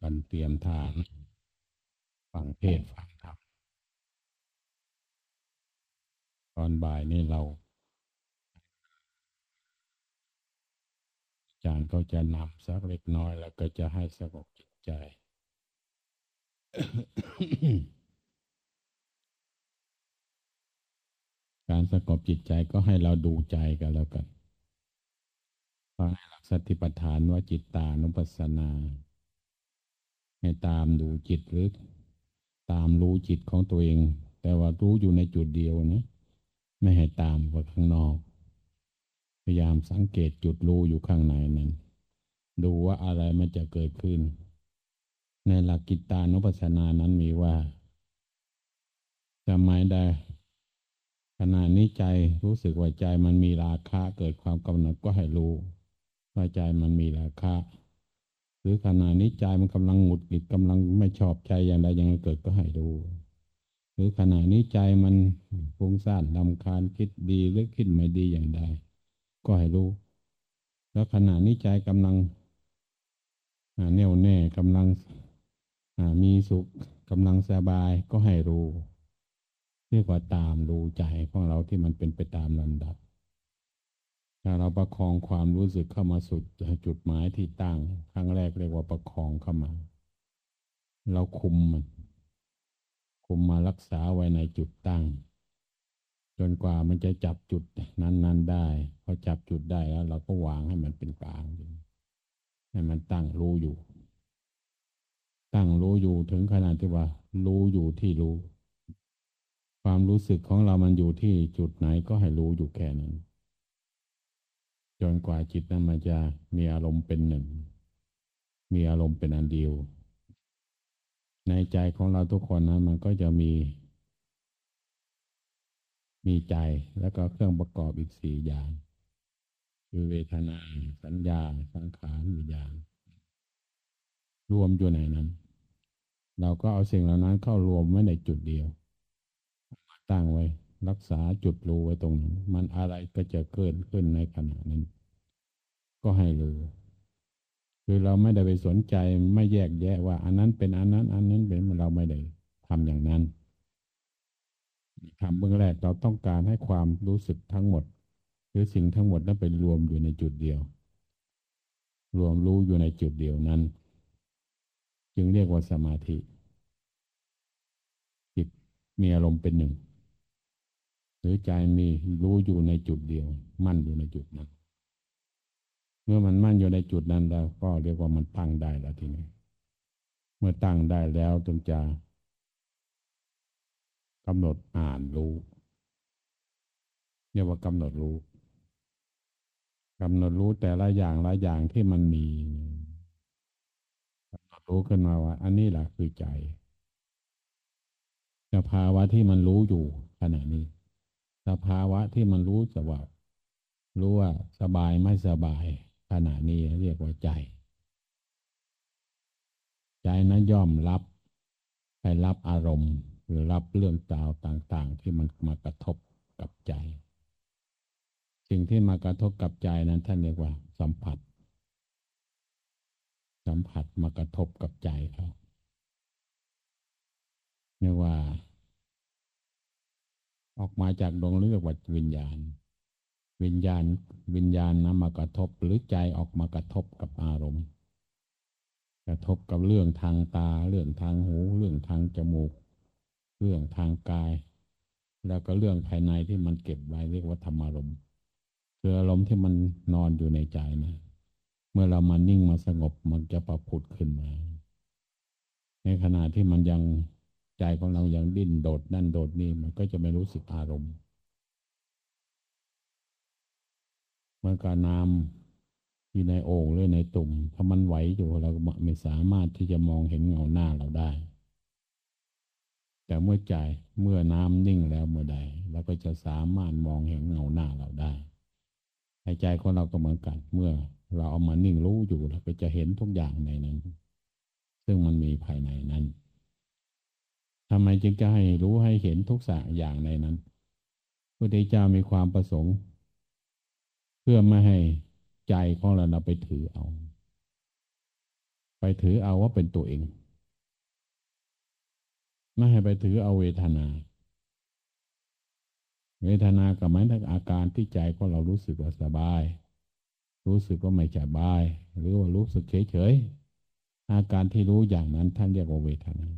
กันเตรียมทางฟังเทศฟังธรรมตอนบ่ายนี่เรา อาจารย์ก็จะนำสักเล็กน้อยแล้วก็จะให้สงบจิตใจ การสงบจิตใจก็ให้เราดูใจกันแล้วกันฟังให้หลักสติปัฏฐานว่าจิตตานุปัสสนา ให้ตามดูจิตหรือตามรู้จิตของตัวเอง แต่ว่ารู้อยู่ในจุดเดียวนะไม่ให้ตามไปข้างนอก พยายามสังเกตจุดรู้อยู่ข้างในนั้น ดูว่าอะไรมันจะเกิดขึ้น ในหลักกิตานุปัสสนานั้นมีว่าจะหมายได้ขณะนี้ใจรู้สึกว่าใจมันมีราคะเกิดความกำหนัดก็ให้รู้ว่าใจมันมีราคะ รือขณะนี้ใจมันกำลังหงุดหงิดกำลังไม่ชอบใจอย่างใดอย่างหนึ่งเกิดก็ให้รู้หรือขณะนี้ใจมันฟุ้งซ่านลำคาญคิดดีหรือคิดไม่ดีอย่างใดก็ให้รู้ แล้วขณะนี้ใจกำลังแน่วแน่กำลังมีสุขกำลังสบายก็ให้รู้เรียกว่าตามรู้ใจของเราที่มันเป็นไปตามลำดับ ถ้าเราประคองความรู้สึกเข้ามาสุดจุดหมายที่ตั้งครั้งแรกเรียกว่าประคองเข้ามา เราคุมมัน คุมมารักษาไว้ในจุดตั้ง จนกว่ามันจะจับจุดนั้น ๆ ได้พอจับจุดได้แล้ว เราก็วางให้มันเป็นกลางให้มันตั้งรู้อยู่ ตั้งรู้อยู่ถึงขนาดที่ว่า รู้อยู่ที่รู้ ความรู้สึกของเรามันอยู่ที่จุดไหนก็ให้รู้อยู่แค่นั้น จนกว่าจิตนั้นมันจะมีอารมณ์เป็นหนึ่ง มีอารมณ์เป็นอันเดียว ในใจของเราทุกคนนะมันก็จะมี มีใจแล้วก็เครื่องประกอบอีกสี่อย่าง คือเวทนา สัญญา สังขารวิญญาณรวมอยู่ในนั้น เราก็เอาสิ่งเหล่านั้นเข้ารวมไว้ในจุดเดียว ตั้งไว้ รักษาจุดรู้ไว้ตรงนั้น มันอะไรก็จะเกิดขึ้นในขณะนั้น ก็ให้รู้คือเราไม่ได้ไปสนใจไม่แยกแยะว่า อันนั้นเป็นอันนั้น อันนั้นเป็นเราไม่ได้ทำอย่างนั้นทำเบื้องแรกเราต้องการให้ความรู้สึกทั้งหมด หรือสิ่งทั้งหมดนั้นไปรวมอยู่ในจุดเดียว รวมรู้อยู่ในจุดเดียวนั้น จึงเรียกว่าสมาธิจิตมีอารมณ์เป็นหนึ่ง หรือใจมีรู้อยู่ในจุดเดียว มั่นอยู่ในจุดนั้น เมื่อมันมั่นอยู่ในจุดนั้นแล้ว ก็เรียกว่ามันตั้งได้แล้วทีนี้ เมื่อตั้งได้แล้วจึงจะกำหนดอ่านรู้เรียกว่ากำหนดรู้กำหนดรู้แต่ละอย่างละอย่างที่มันมีกำหนดรู้ขึ้นมาว่า อันนี้แหละคือใจสภาวะที่มันรู้อยู่ขณะนี้สภาวะที่มันรู้จะว่ารู้ว่าสบายไม่สบาย ขณะนี้เรียกว่าใจ ใจนั้นย่อมรับไปรับอารมณ์ หรือรับเรื่องราวต่างๆ ที่มันมากระทบกับใจ สิ่งที่มากระทบกับใจนั้นท่านเรียกว่า สัมผัส สัมผัสมากระทบกับใจเขาเรียกว่า ออกมาจากดวงเลือกวัดวิญญาณ วิญญาณวิญญาณนำมากระทบหรือใจออกมากระทบกับอารมณ์ กระทบกับเรื่องทางตา เรื่องทางหู เรื่องทางจมูก เรื่องทางกาย แล้วก็เรื่องภายในที่มันเก็บไว้เรียกว่าธรรมารมณ์คืออารมณ์ที่มันนอนอยู่ในใจนะเมื่อเรามานิ่งมาสงบมันจะประพุดขึ้นมา ในขณะที่มันยังใจของเรายังดิ้นโดดนั่นโดดนี่มันก็จะไม่รู้สึกอารมณ์เมื่อการน้ำอยู่ในโอ่งหรือในตุ่ม ถ้ามันไหวอยู่เราก็ไม่สามารถที่จะมองเห็นเงาหน้าเราได้ แต่เมื่อใจเมื่อน้ำนิ่งแล้วเมื่อใดเราก็จะสามารถมองเห็นเงาหน้าเราได้ในใจของเราก็เหมือนกัน เมื่อเราเอามานิ่งรู้อยู่เราก็จะเห็นทุกอย่างในนั้น ซึ่งมันมีภายในนั้นทำไมจึงจะให้รู้ให้เห็นทุกสัอย่างในนั้นพระพุทธเจ้ามีความประสงค์ พื่อไม่ให้ใจของเราเราไปถือเอา ไปถือเอาว่าเป็นตัวเอง ไม่ให้ไปถือเอาเวทนา เวทนากับหมายถึงอาการที่ใจก็เรารู้สึกว่าสบาย รู้สึกว่าไม่สบาย หรือว่ารู้สึกเฉยเฉยอาการที่รู้อย่างนั้นท่านเรียกว่าเวทนา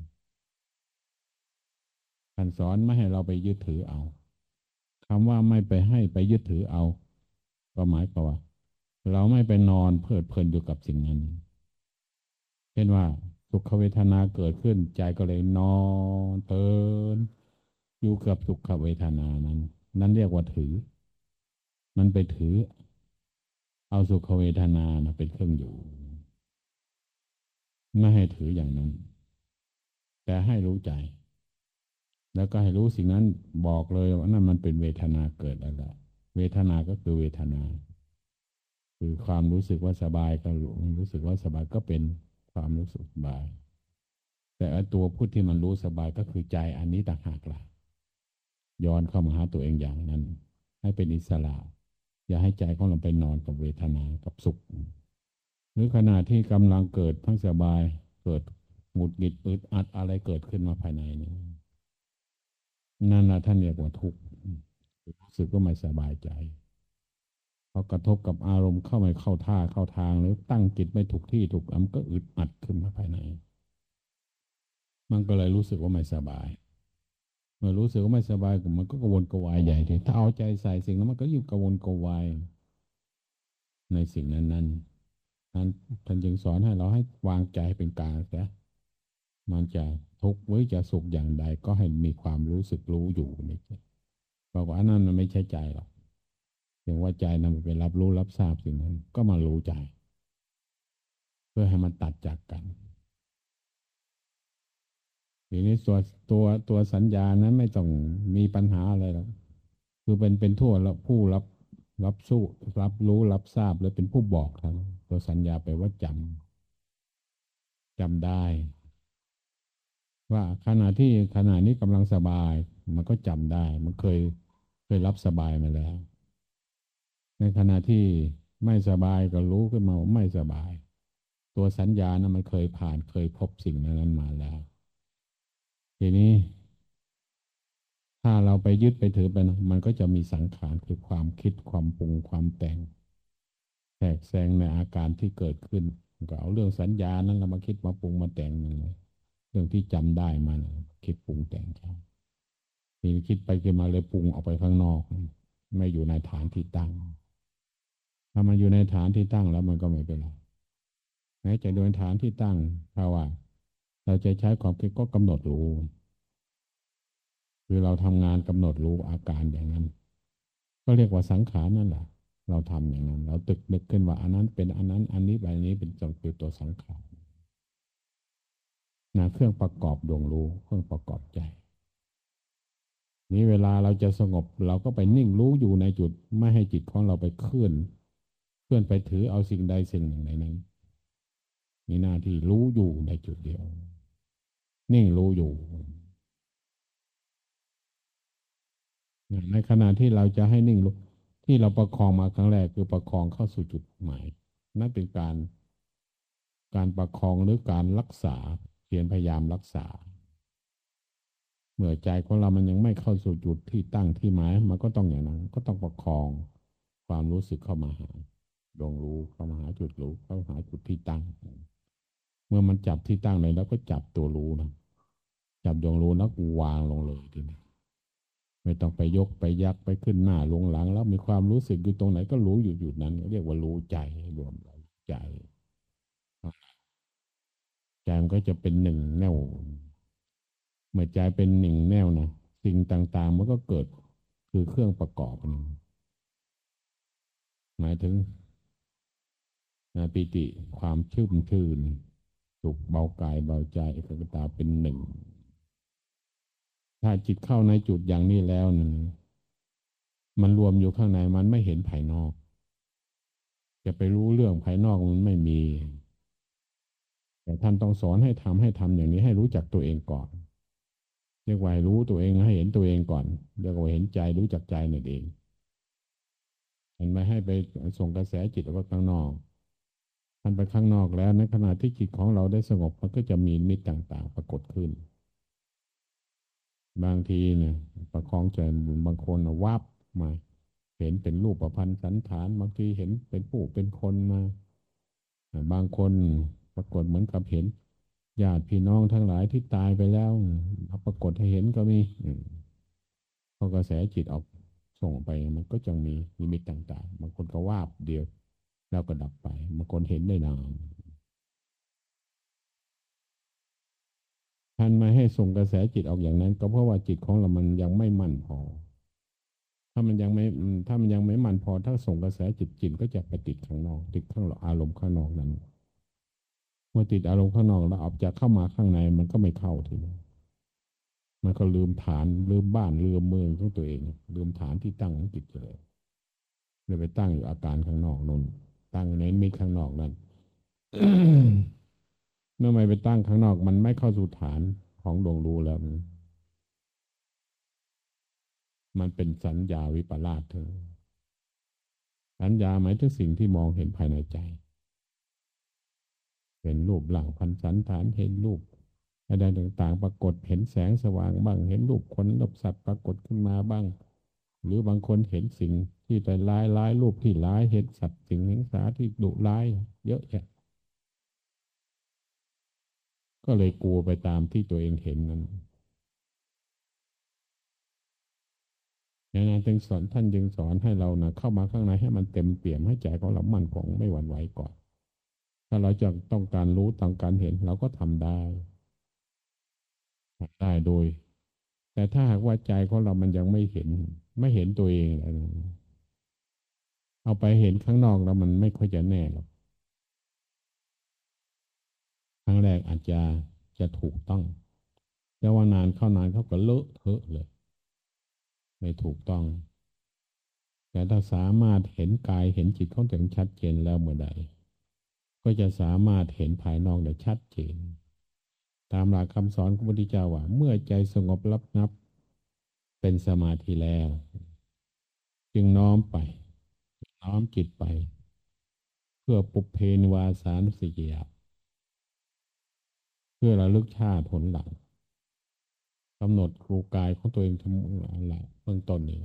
ท่านสอนไม่ให้เราไปยึดถือเอาคำว่าไม่ไปให้ไปยึดถือเอา ก็หมายความว่า เราไม่ไปนอนเพลิดเพลินอยู่กับสิ่งนั้น เช่นว่าสุขเวทนาเกิดขึ้น ใจก็เลยนอนเตินอยู่กับสุขเวทนานั้น นั่นเรียกว่าถือ มันไปถือ เอาสุขเวทนานะเป็นเครื่องอยู่ไม่ให้ถืออย่างนั้น แต่ให้รู้ใจ แล้วก็ให้รู้สิ่งนั้นบอกเลยว่านั่นมันเป็นเวทนาเกิดอะไร เวทนาก็คือเวทนา คือความรู้สึกว่าสบายก็รู้สึกว่าสบายก็เป็นความรู้สึกสบาย แต่ตัวพูดที่มันรู้สบายก็คือใจอันนี้ต่างหากล่ะย้อนเข้ามาหาตัวเองอย่างนั้น ให้เป็นอิสระ อย่าให้ใจของเราไปนอนกับเวทนากับสุข หรือขณะที่กำลังเกิดทั้งสบายเกิดหงุดหงิดอึดอัดอะไรเกิดขึ้นมาภายในนี้นั่นนะท่านเรียกว่าทุกข์ รู้สึกก็ไม่สบายใจพอกระทบกับอารมณ์เข้าไม่เข้าท่าเข้าทางหรือตั้งจิตไม่ถูกที่ถูกอำก็อึดอัดขึ้นมาภายใน มันก็เลยรู้สึกว่าไม่สบาย เมื่อรู้สึกว่าไม่สบายมันก็กระวนกระวายใหญ่เลยถ้าเอาใจใส่สิ่งนั้นมันก็ยิ่งกระวนกระวายในสิ่งนั้นนั้นนั้นท่านจึงสอนให้เราให้วางใจเป็นกลางเสียมันจะทุกข์หรือจะสุขอย่างใดก็ให้มีความรู้สึกรู้อยู่ในี่ บอกว่านั้นมันไม่ใช่ใจหรอกเพียงว่าใจนำไปรับรู้รับทราบสิ่งนั้น ก็มารู้ใจ เพื่อให้มันตัดจากกันทีนี้ตัวตัวตัวสัญญานั้นไม่ต้องมีปัญหาอะไรหรอกคือเป็นเป็นทั่วแล้วผู้รับรับสู้รับรู้รับทราบแล้วเป็นผู้บอกทั้งตัวสัญญาไปว่าจำจำได้ ว่าขณะที่ขณะนี้กำลังสบาย มันก็จำได้ มันเคย เคยรับสบายมาแล้ว ในขณะที่ไม่สบายก็รู้ขึ้นมาไม่สบาย ตัวสัญญานะมันเคยผ่านเคยพบสิ่งนั้นมาแล้ว ทีนี้ ถ้าเราไปยึดไปถือไปนะมันก็จะมีสังขารคือความคิดความปรุงความแต่งแทรกแซงในอาการที่เกิดขึ้น ก็เอาเรื่องสัญญานั้นเรามาคิดมาปรุงมาแต่งเรื่องที่จำได้มาคิดปรุงแต่งเขา ทีคิดไปคิดมาเลยปรุงออกไปข้างนอก ไม่อยู่ในฐานที่ตั้ง ถ้ามันอยู่ในฐานที่ตั้งแล้วมันก็ไม่เป็นไรแม้จะโดยฐานที่ตั้งถ้าว่า เราจะใช้ความคิดก็กำหนดรู้ คือเราทำงานกำหนดรู้อาการอย่างนั้น ก็เรียกว่าสังขารนั่นแหละเราทำอย่างนั้น เราตึกนึกขึ้นว่าอันนั้นเป็นอันนั้น อันนี้แบนี้เป็นจงคือตัวสังขารนะเครื่องประกอบดวงรู้เครื่องประกอบใจ นี้เวลาเราจะสงบเราก็ไปนิ่งรู้อยู่ในจุดไม่ให้จิตของเราไปเคลื่อน เคลื่อนไปถือเอาสิ่งใดสิ่งหนึ่งในนั้นมีหน้าที่รู้อยู่ในจุดเดียว นิ่งรู้อยู่ในขณะที่เราจะให้นิ่งรู้ที่เราประคองมาครั้งแรกคือประคองเข้าสู่จุดหมาย นั่นเป็นการ การประคองหรือการรักษาเพียรพยายามรักษา เมื่อใจของเรามันยังไม่เข้าสู่จุดที่ตั้งที่หมายมันก็ต้องอย่างนั้น ก็ต้องประคองความรู้สึกเข้ามาหาดวงรู้เข้ามาหาจุดรู้เข้าหาจุดที่ตั้ง เมื่อมันจับที่ตั้งเลยแล้วก็จับตัวรู้นะจับดวงรู้แล้ววางลงเลยทีนี้ไม่ต้องไปยกไปยักไปขึ้นหน้าลงหลัง แล้วมีความรู้สึกอยู่ตรงไหนก็รู้อยู่อยู่นั้น เรียกว่ารู้ใจรวมใจใจมันก็จะเป็นหนึ่งแน่ว มื่อใจเป็นหนึ่งแน่วนะสิ่งต่างๆ มันก็เกิดคือเครื่องประกอบหนึ่งหมายถึงปิติความชื่นชื่นสุขเบากายเบาใจเอกตาเป็นหนึ่ง ถ้าจิตเข้าในจุดอย่างนี้แล้วนั่นมันรวมอยู่ข้างในมันไม่เห็นภายนอก จะไปรู้เรื่องภายนอกมันไม่มี แต่ท่านต้องสอนให้ทำให้ทำอย่างนี้ให้รู้จักตัวเองก่อน เรียกว่ารู้ตัวเองให้เห็นตัวเองก่อน เรียกว่าเห็นใจรู้จักใจนั่นเองเห็นไม่ให้ไปส่งกระแสจิตออกไปข้างนอกท่านไปข้างนอกแล้วในขณะที่จิตของเราได้สงบมันก็จะมีมิตรต่าง ๆ ปรากฏขึ้น บางทีเนี่ยประคองใจบางคนวับมาเห็นเป็นรูปประพันธ์สันฐานบางทีเห็นเป็นผู้เป็นคนมา บางคนปรากฏเหมือนกับเห็น ญาติพี่น้องทั้งหลายที่ตายไปแล้วปรากฏให้เห็นก็มีพอกระแสจิตออกส่งไปมันก็จะมีนิมิตต่าง ๆ บางคนก็วาบเดียว แล้วก็ดับไปบางคนเห็นได้นานท่านมาให้ส่งกระแสจิตออกอย่างนั้น ก็เพราะว่าจิตของเรามันยังไม่มั่นพอ ถ้ามันยังไม่ถ้ามันยังไม่มั่นพอ ถ้าส่งกระแสจิตจิตก็จะไปติดข้างนอก ติดข้างอารมณ์ข้างนอกนั้น เมื่อติดอารมณ์ข้างนอกแล้วออกจากเข้ามาข้างในมันก็ไม่เข้าทีนี้มันก็ลืมฐานลืมบ้านลืมเมืองของตัวเอง ลืมฐานที่ตั้งของจิตเลยเลยไปตั้งอยู่อาการข้างนอกนนตั้งในมีข้างนอกนั้นเมื่อไม่ไปตั้งข้างนอก มันไม่เข้าสู่ฐานของดวงรู้แล้ว มันเป็นสัญญาวิปลาสเธอสัญญาหมายถึงสิ่งที่มองเห็นภายในใจ เป็นรูปหลังพันสันฐานเห็นรูปอะไรต่างๆ ปรากฏเห็นแสงสว่างบ้าง เห็นรูปคนรูปสัตว์ปรากฏขึ้นมาบ้าง หรือบางคนเห็นสิ่งที่แต่ร้ายร้ายรูปที่ร้ายเห็นสัตว์สิ่งหิงสาที่ดุร้าย เยอะแยะก็เลยกลัวไปตามที่ตัวเองเห็นนั้นอย่างนั้นจึงสอนท่านจึงสอนให้เรานะเข้ามาข้างในให้มันเต็มเปี่ยมให้ใจของเรามั่นคงไม่หวั่นไหวก่อน ถ้าเราจะต้องการรู้ต้องการเห็นเราก็ทำได้ได้โดย แต่ถ้าหากว่าใจของเรามันยังไม่เห็น ไม่เห็นตัวเองอะไรเอาไปเห็นข้างนอกแล้วมันไม่ค่อยจะแน่หรอกครั้งแรกอาจจะจะถูกต้องแต่ว่านานเข้านานเขาก็เลอะเทอะเลย ไม่ถูกต้อง แต่ถ้าสามารถเห็นกายเห็นจิตของตัวเองชัดเจนแล้วเมื่อใด ก็จะสามารถเห็นภายนอกได้ชัดเจน ตามหลักคำสอนของพระพุทธเจ้าว่า เมื่อใจสงบรับนับ เป็นสมาธิแล้ว จึงน้อมไป น้อมจิตไป เพื่อปุเพนวาสานสิกยาเพื่อระลึกชาติผลหลังกำหนดครูกายของตัวเองทั้งหลายเบื้องต้นนี่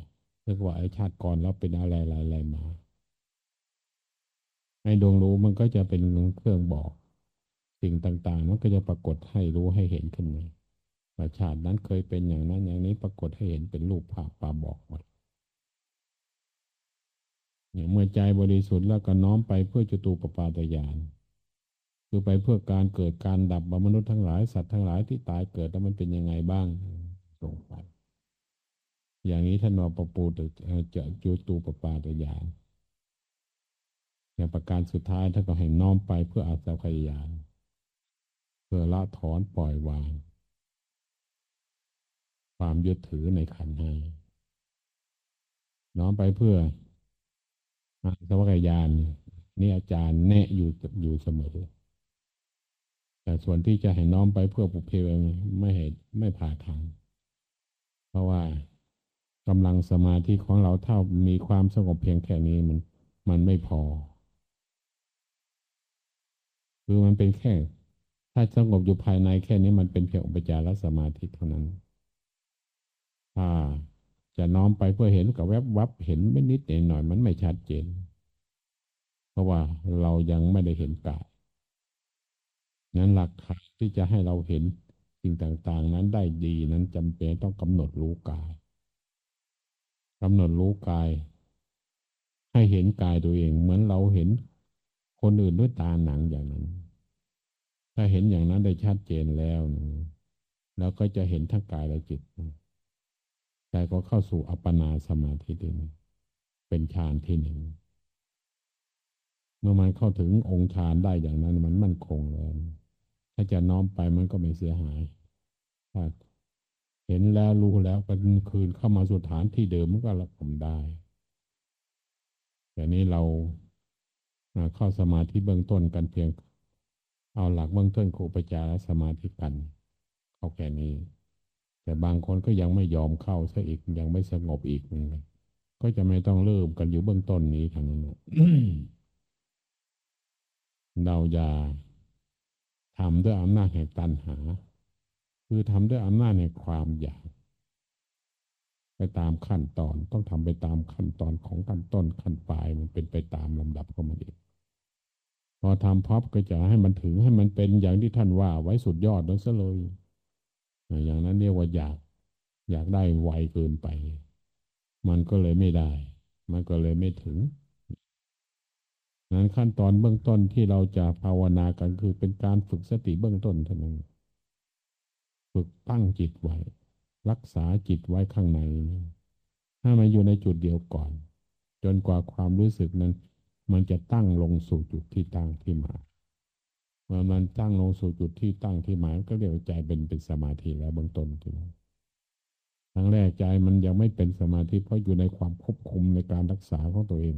เรียกว่าไอชาติก่อนแล้วเป็นอะไรอะไรมา ไอ้ดวงรู้มันก็จะเป็นเครื่องบอก สิ่งต่างๆ มันก็จะปรากฏให้รู้ให้เห็นขึ้นมาว่าชาตินั้นเคยเป็นอย่างนั้นอย่างนี้ปรากฏให้เห็นเป็นรูปภาพปาบอกหมดอย่างเมื่อใจบริสุทธิ์แล้วก็น้อมไปเพื่อจตูปปาตยานคือไปเพื่อการเกิดการดับบมนุษย์ทั้งหลายสัตว์ทั้งหลายที่ตายเกิดแล้วมันเป็นยังไงบ้างส่งไปอย่างนี้ท่านว่าปปูจะจุตูปปาตยาน อย่างประการสุดท้ายท่านก็ให้น้อมไปเพื่ออาสาพยานพื่อละถอนปล่อยวาง ความยึดถือในขันธ์ให้น้อมไปเพื่อสวัสยานนี่อาจารย์แนะอยู่อยู่เสมอ แต่ส่วนที่จะให้น้อมไปเพื่อปุเพไม่เห็นไม่ผ่าทาง เพราะว่ากำลังสมาธิของเราเท่ามีความสงบเพียงแค่นี้มัน มันไม่พอ คือมันเป็นแค่ ถ้าสงบอยู่ภายในแค่นี้มันเป็นเพียงอุปจารสมาธิเท่านั้นถ้าจะน้อมไปเพื่อเห็นกับแวบวับเห็นไม่นิดหน่อยมันไม่ชัดเจน เพราะว่าเรายังไม่ได้เห็นกายนั้นหลักฐานที่จะให้เราเห็นสิ่งต่างๆ นั้นได้ดีนั้นจำเป็นต้องกำหนดรู้กายกำหนดรู้กาย ให้เห็นกายตัวเอง เหมือนเราเห็น คนอื่นด้วยตาหนังอย่างนั้น ถ้าเห็นอย่างนั้นได้ชัดเจนแล้วแล้วก็จะเห็นทั้งกายและจิตใจก็เข้าสู่อัปปนาสมาธิเองเป็นฌานที่หนึ่งเมื่อมันเข้าถึงองค์ฌานได้อย่างนั้น มันมั่นคงแล้วถ้าจะน้อมไปมันก็ไม่เสียหายถ้าเห็นแล้วรู้แล้วก็คืนเข้ามาสู่ฐานที่เดิมมันก็รับผมได้แต่นี้เรา เข้าสมาธิเบื้องต้นกันเพียง เอาหลักเบื้องต้นครูปจารสมาธิกันเข้าแค่นี้ แต่บางคนก็ยังไม่ยอมเข้าซะอีกยังไม่สงบอีกก็จะไม่ต้องเริ่มกันอยู่เบื้องต้นนี้ทางนั้นเราอย่าทำด้วยอำนาจแห่งตัณหา คือทำด้วยอำนาจแห่งความอยาก ไปตามขั้นตอนต้องทำไปตามขั้นตอนของขั้นต้นขั้นปลายมันเป็นไปตามลำดับของมันเอง พอทำพับก็จะให้มันถึงให้มันเป็นอย่างที่ท่านว่า ไว้สุดยอดนั้นซะเลย อย่างนั้นเรียกว่าอยาก อยากได้ไวเกินไป มันก็เลยไม่ได้ มันก็เลยไม่ถึงนั้นขั้นตอนเบื้องต้นที่เราจะภาวนากันคือเป็นการฝึกสติเบื้องต้นเท่านั้นฝึกตั้งจิตไว้ รักษาจิตไว้ข้างในให้มันอยู่ในจุดเดียวก่อน จนกว่าความรู้สึกนั้น มันจะตั้งลงสู่จุดที่ตั้งที่หมายเมื่อมันตั้งลงสู่จุดที่ตั้งที่หมายก็เรียกใจเป็นเป็นสมาธิแล้วเบื้องต้นทีนี้ครั้งแรกใจมันยังไม่เป็นสมาธิเพราะอยู่ในความควบคุมในการรักษาของตัวเอง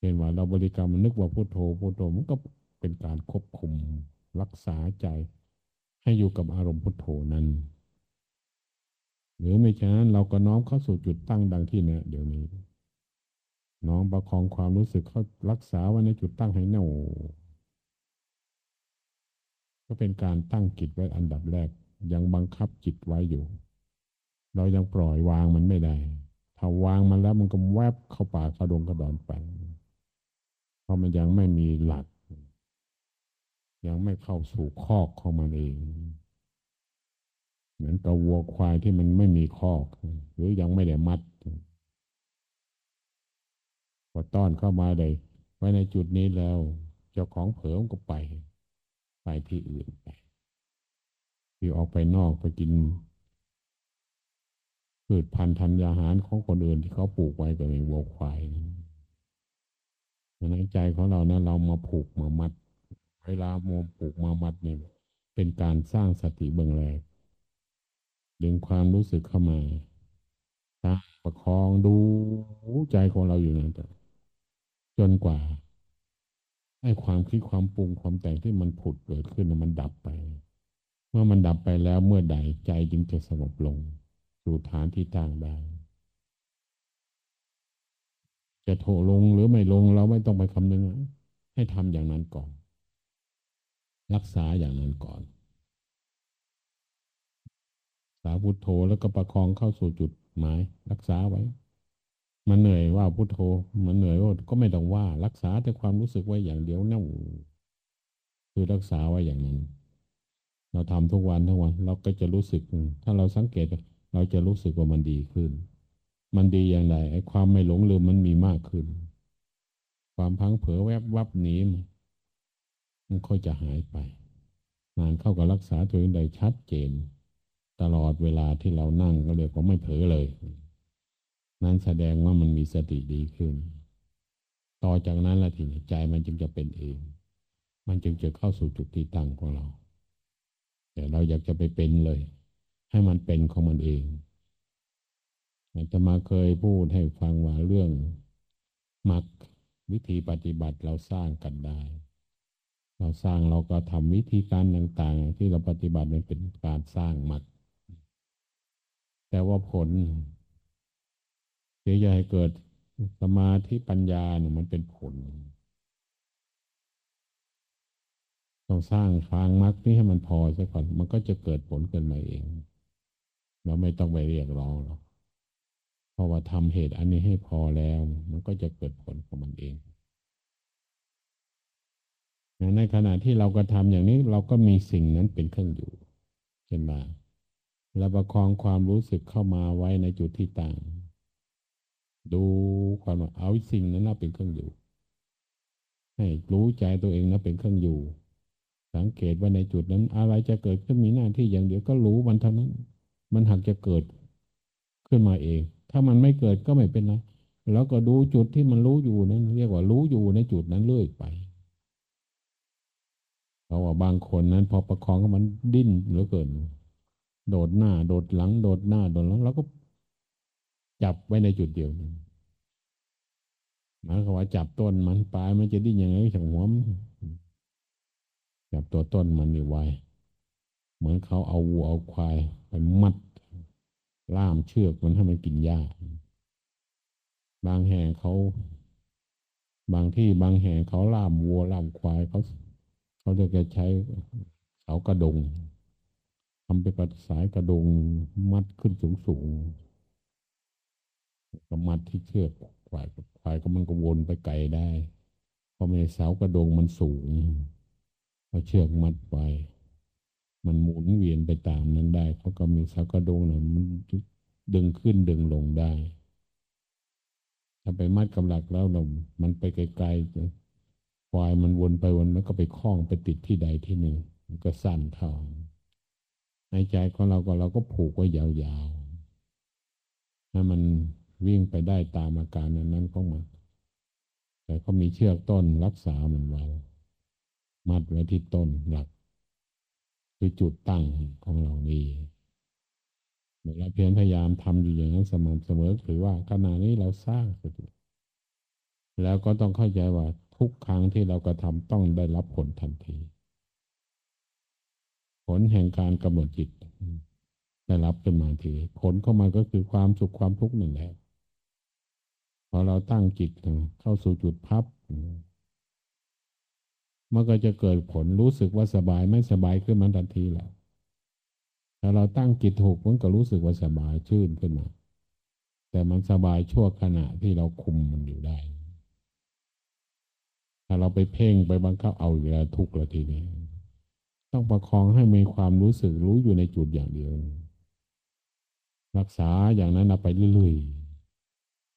เห็นว่าเราบริกรรมนึกว่าพุโทโธพุโทโธมันก็เป็นการควบคุมรักษาใจ ให้อยู่กับอารมณ์พุโทโธนั้น หรือไม่ฉะนั้นเราก็น้อมเข้าสู่จุดตั้งดังที่เนี่ยเดี๋ยวนี้ น้องประคองความรู้สึกเขารักษาไว้ในจุดตั้งให้แน่วก็เป็นการตั้งจิตไว้อันดับแรก ยังบังคับจิตไว้อยู่ เรายังปล่อยวางมันไม่ได้ ถ้าวางมันแล้วมันก็แวบเข้าป่ากระดงกระดอนไปเพราะมันยังไม่มีหลัก ยังไม่เข้าสู่คอกของมันเอง เหมือนกับวัวควายที่มันไม่มีคอก หรือยังไม่ได้มัด อต้อนเข้ามาเลยไว้ในจุดนี้แล้ว เจ้าของเผลอก็ไป ไปที่อื่นไปคือออกไปนอกไปกินพืชพันธุ์ธัญญาหารของคนอื่นที่เขาปลูกไว้ก็ในวัวควายในใจของเรานะเรามาผูกมามัด เวลาโมผูกมามัดเนี่ยเป็นการสร้างสติเบื้องแรกดึงความรู้สึกเข้ามาตั้งประคองดูใจของเราอยู่นั่น จนกว่าให้ความคิดความปรุงความแต่งที่มันผุดเกิดขึ้นมันดับไป เมื่อมันดับไปแล้วเมื่อใดใจจึงจะสงบลง สู่ฐานที่ตั้งได้ จะโถลงหรือไม่ลงเราไม่ต้องไปคำนึง ให้ทำอย่างนั้นก่อน รักษาอย่างนั้นก่อนสาพุทโธแล้วก็ประคองเข้าสู่จุดหมาย รักษาไว้ มันเหนื่อยว่าพุทโธ มันเหนื่อยก็ไม่ต้องว่า รักษาแต่ความรู้สึกไว้อย่างเดียวนั่งคือรักษาไว้อย่างนั้น เราทำทุกวันทั้งวัน เราก็จะรู้สึก ถ้าเราสังเกตเราจะรู้สึกว่ามันดีขึ้น มันดีอย่างไรไอ้ความไม่หลงลืมมันมีมากขึ้น ความพังเผลอแวบวับหนีมันค่อยจะหายไป นานเข้ากับรักษาตัวเองได้ชัดเจน ตลอดเวลาที่เรานั่งก็เรียกว่าไม่เผลอเลย นั้นแสดงว่ามันมีสติดีขึ้น ต่อจากนั้นละทีนี้ใจมันจึงจะเป็นเอง มันจึงจะเข้าสู่จุดที่ตั้งของเรา แต่เราอยากจะไปเป็นเลย ให้มันเป็นของมันเองจะมาเคยพูดให้ฟังว่าเรื่องมักวิธีปฏิบัติเราสร้างกันได้ เราสร้างเราก็ทำวิธีการต่างๆ ที่เราปฏิบัติมันเป็นการสร้างมักแต่ว่าผล ที่จะให้เกิดสมาธิปัญญาเนี่ยมันเป็นผลต้องสร้างฟางมักนี่ให้มันพอซะก่อน มันก็จะเกิดผลเกินมาเอง เราไม่ต้องไปเรียกร้องหรอกเพราะว่าทำเหตุอันนี้ให้พอแล้ว มันก็จะเกิดผลของมันเองในขณะที่เราก็ทำอย่างนี้เราก็มีสิ่งนั้นเป็นเครื่องอยู่เช่นว่าเราประคองความรู้สึกเข้ามาไว้ในจุดที่ต่าง ดูความว่าเอาสิ่งนั้นน่าเป็นเครื่องอยู่ ให้รู้ใจตัวเองนะเป็นเครื่องอยู่ สังเกตว่าในจุดนั้น อะไรจะเกิดขึ้นมีหน้าที่อย่างเดียวก็รู้มันเท่านั้น มันหักจะเกิดขึ้นมาเอง ถ้ามันไม่เกิดก็ไม่เป็นไรแล้วก็ดูจุดที่มันรู้อยู่นั้น เรียกว่ารู้อยู่ในจุดนั้นเรื่อยไปเพราะว่าบางคนนั้น พอประคองมันดิ้นเหลือเกิน โดดหน้า โดดหลัง โดดหน้าโดดหลัง แล้วก็ จับไว้ในจุดเดียวนั้นหมายความว่าจับต้นมันปลายมันจะดิ้นยังไงจากหัวมันจับตัวต้นมันอยู่ไว้เหมือนเขาเอาวัวเอาควายไปมัด ล่ามเชือกมันให้มันกินหญ้าบางแห่งเขา บางที่บางแห่งเขาล่ามวัวล่ามควายเขาเขาจะใช้เสากระดงทำเป็นกระสายกระดงมัดขึ้นสูงสูง ก็มัดที่เชือกควายควายก็มันก็วนไปไกลได้เพราะไม่เสากระดงมันสูงเอาเชือกมัดไว้มันหมุนเวียนไปตามนั้นได้เขาก็มีเสากระดงนะมันดึงขึ้นดึงลงได้ ถ้าไปมัดกำลักแล้วเรามันไปไกลๆควายมันวนไปวนแล้วก็ไปคล้องไปติดที่ใดที่หนึ่งมันก็สั้นเท่าในใจของเราก็เราก็ผูกไว้ยาวๆให้มัน วิ่งไปได้ตามอาการนั้นๆของมัน แต่เขามีเชือกต้นรักษามันไว้ มัดไว้ที่ต้นหลัก คือจุดตั้งของเราดีเราเพียรพยายามทำอยู่อย่างนั้นสม่ำเสมอถือว่าขณะนี้เราสร้างสติแล้วก็ต้องเข้าใจว่าทุกครั้งที่เรากระทำต้องได้รับผลทันที ผลแห่งการกำหนดจิตได้รับขึ้นมาทีผลเข้ามาก็คือความสุขความทุกข์นั่นแหละ พอเราตั้งจิตเข้าสู่จุดพับมันก็จะเกิดผลรู้สึกว่าสบายไม่สบายขึ้นมาทันทีแหละถ้าเราตั้งจิตถูกมันก็รู้สึกว่าสบายชื่นขึ้นมา แต่มันสบายชั่วขณะที่เราคุมมันอยู่ได้ ถ้าเราไปเพ่งไปบังคับเอาอยู่แล้วทุกข์ละทีนี้ ต้องประคองให้มีความรู้สึกรู้อยู่ในจุดอย่างเดียว รักษาอย่างนั้นไปเรื่อยๆ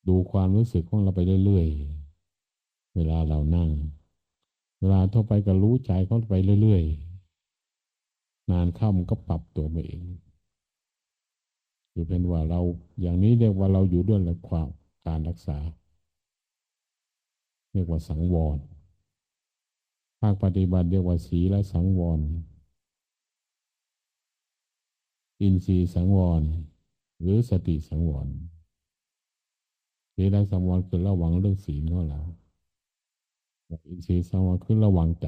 ดูความรู้สึกของเราไปเรื่อยๆ เวลาเรานั่ง เวลาทั่วไปก็รู้ใจเขาไปเรื่อยๆ นานเข้ามันก็ปรับตัวมาเองคือเป็นว่าเราอย่างนี้เรียกว่าเราอยู่ด้วยความการรักษา เรียกว่าสังวร ภาคปฏิบัติเรียกว่าสีและสังวร อินทรีย์สังวร หรือสติสังวร สีแลสังวรคือระวังเรื่องศีลของเราอินทรีย์สังวรคือระวังใจ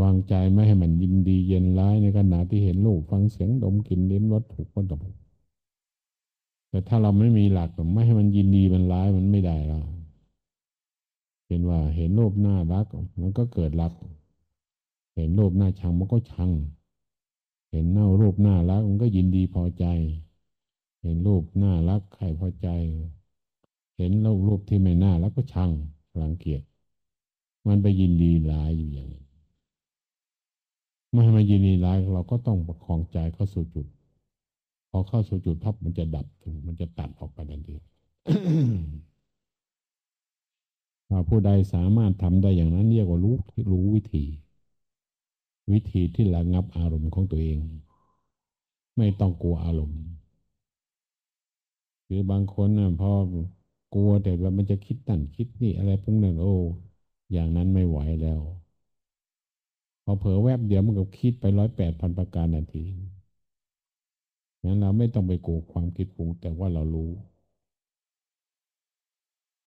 วางใจไม่ให้มันยินดีเย็นร้ายในขณะที่เห็นรูปฟังเสียงดมกลิ่นลิ้มรสถูกคนตบแต่ถ้าเราไม่มีหลักไม่ให้มันยินดีมันร้ายมันไม่ได้เราเห็นว่าเห็นรูปหน้ารัก มันก็เกิดรัก เห็นรูปหน้าชังมันก็ชัง เห็นเน่ารูปหน้ารักมันก็ยินดีพอใจ เห็นรูปน้ารักใครพอใจ เห็นรูปรูปที่ไม่น่ารักก็ชังรังเกียจมันไปยินดีร้ายอยู่อย่างนี้ไม่ให้มันยินดีร้ายเราก็ต้องประคองใจเข้าสู่จุด พอเข้าสู่จุดพับมันจะดับถึงมันจะตัดออกไปทันทีผู้ใดสามารถทำได้อย่างนั้นเรียกว่ารู้รู้วิธี วิธีที่ระงับอารมณ์ของตัวเอง ไม่ต้องกลัวอารมณ์ คือบางคนนะพอกลัวแต่ว่ามันจะคิดนั่นคิดนี่อะไรพวกนั้นโอ้อย่างนั้นไม่ไหวแล้ว พอเผลอแวบเดียวมันก็คิดไปร้อยแปดพันประการนาทีงั้นเราไม่ต้องไปโกงความคิดปรุงแต่ว่าเรารู้